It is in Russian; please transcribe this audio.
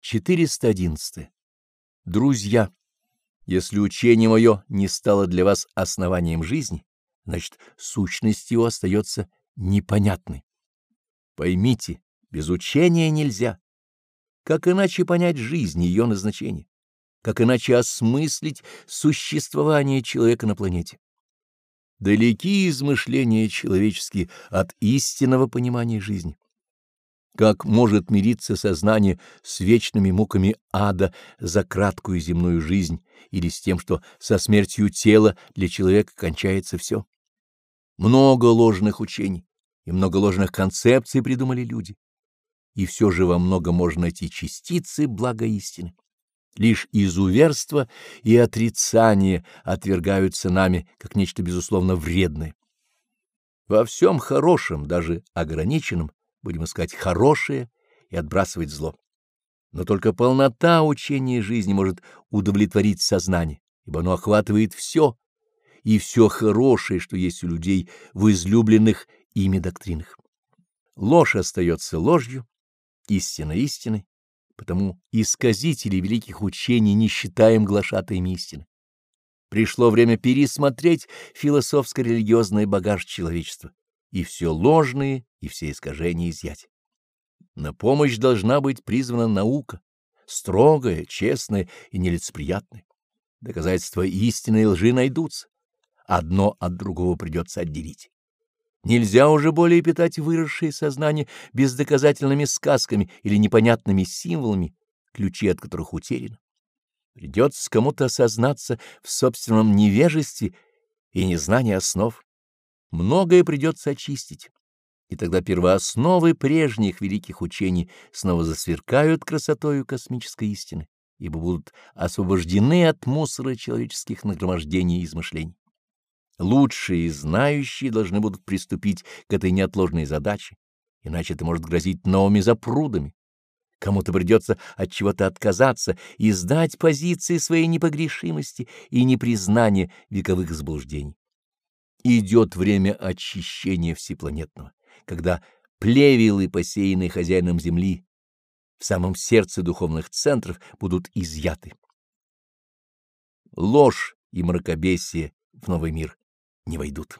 411. Друзья, если учение мое не стало для вас основанием жизни, значит, сущность его остается непонятной. Поймите, без учения нельзя. Как иначе понять жизнь, ее назначение? Как иначе осмыслить существование человека на планете? Далеки измышления человеческие от истинного понимания жизни. Как может мириться сознание с вечными муками ада за краткую земную жизнь или с тем, что со смертью тела для человека кончается все? Много ложных учений и много ложных концепций придумали люди. И все же во много можно найти частицы блага истины. Лишь изуверство и отрицание отвергаются нами как нечто безусловно вредное. Во всем хорошем, даже ограниченном, будем искать хорошее и отбрасывать зло. Но только полнота учения жизни может удовлетворить сознание, ибо оно охватывает все, и все хорошее, что есть у людей в излюбленных ими доктринах. Ложь остается ложью, истина истиной, потому исказители великих учений не считаем глашатаями истины. Пришло время пересмотреть философско-религиозный багаж человечества и все ложные, и все искажения изъять. На помощь должна быть призвана наука, строгая, честная и нелицеприятная. Доказательства истины и лжи найдутся. Одно от другого придется отделить. Нельзя уже более питать выросшее сознание бездоказательными сказками или непонятными символами, ключи от которых утеряны. Придется кому-то осознаться в собственном невежестве и незнании основ. Многое придется очистить, и тогда первоосновы прежних великих учений снова засверкают красотою космической истины, ибо будут освобождены от мусора человеческих нагромождений и измышлений. Лучшие и знающие должны будут приступить к этой неотложной задаче, иначе это может грозить новыми запрудами. Кому-то придется от чего-то отказаться и сдать позиции своей непогрешимости и непризнания вековых заблуждений. Идет время очищения всепланетного, когда плевелы, посеянные хозяином земли, в самом сердце духовных центров будут изъяты. Ложь и мракобесие в новый мир не войдут.